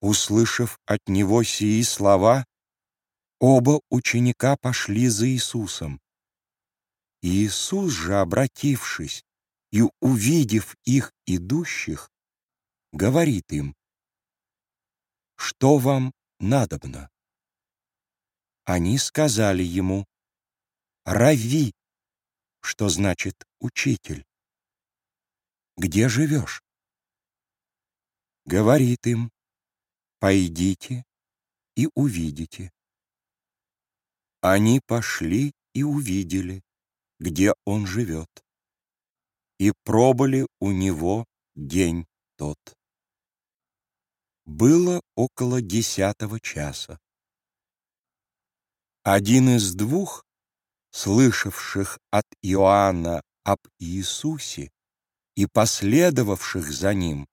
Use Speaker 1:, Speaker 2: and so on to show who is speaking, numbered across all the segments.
Speaker 1: Услышав от него сии слова, оба ученика пошли за Иисусом. Иисус же, обратившись и увидев их идущих, говорит им, «Что вам надобно?» Они сказали ему, «Рави», что значит «учитель». «Где живешь?» Говорит им, «Пойдите и увидите». Они пошли и увидели, где он живет, и пробыли у него день тот. Было около десятого часа. Один из двух, слышавших от Иоанна об Иисусе и последовавших за ним,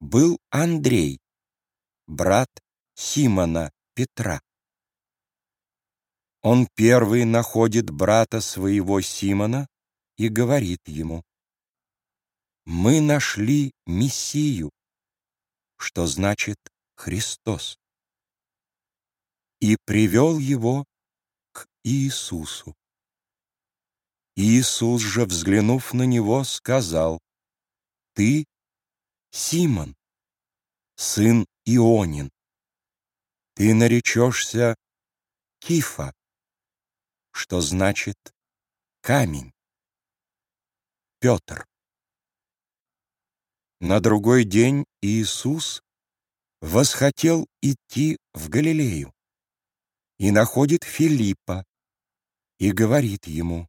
Speaker 1: был Андрей, брат Симона Петра. Он первый находит брата своего Симона и говорит ему, «Мы нашли Мессию, что значит Христос, и привел его к Иисусу. Иисус же, взглянув на него, сказал, «Ты Симон, сын Ионин, ты наречешься Кифа, что значит камень. Петр. На другой день Иисус восхотел идти в Галилею и находит Филиппа и говорит ему,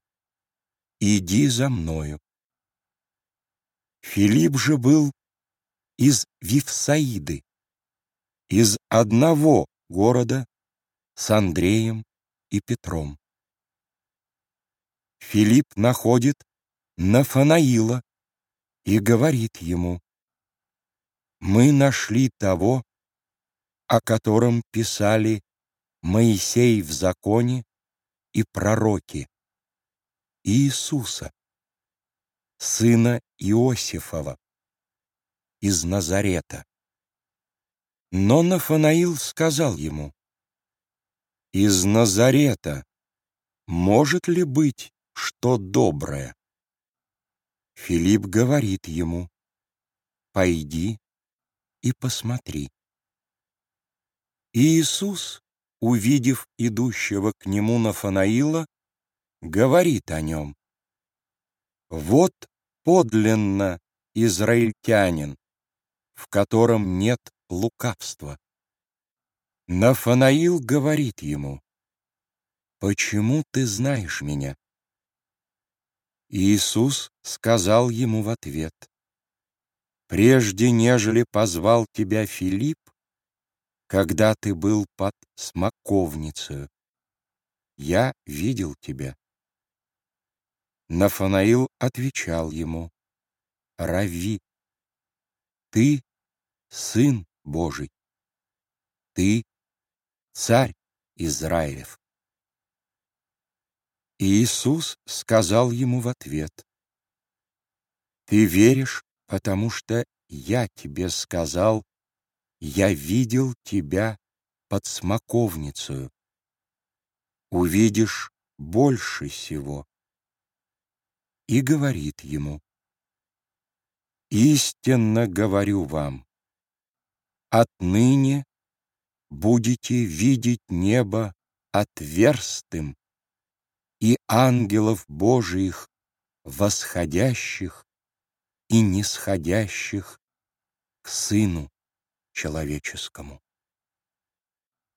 Speaker 1: «Иди за мною». Филипп же был из Вифсаиды, из одного города с Андреем и Петром. Филипп находит Нафанаила и говорит ему, «Мы нашли того, о котором писали Моисей в законе и пророки, Иисуса, сына Иосифова, из Назарета». Но Нафанаил сказал ему, «Из Назарета может ли быть что доброе. Филипп говорит ему, «Пойди и посмотри». И Иисус, увидев идущего к нему Нафанаила, говорит о нем, «Вот подлинно израильтянин, в котором нет лукавства». Нафанаил говорит ему, «Почему ты знаешь меня?» Иисус сказал ему в ответ, «Прежде нежели позвал тебя Филипп, когда ты был под смоковницей, я видел тебя». Нафанаил отвечал ему, «Рави, ты Сын Божий, ты Царь Израилев». Иисус сказал ему в ответ, «Ты веришь, потому что я тебе сказал, я видел тебя под смоковницей. Увидишь больше всего». И говорит ему, «Истинно говорю вам, отныне будете видеть небо отверстым и ангелов Божиих, восходящих и нисходящих к Сыну Человеческому.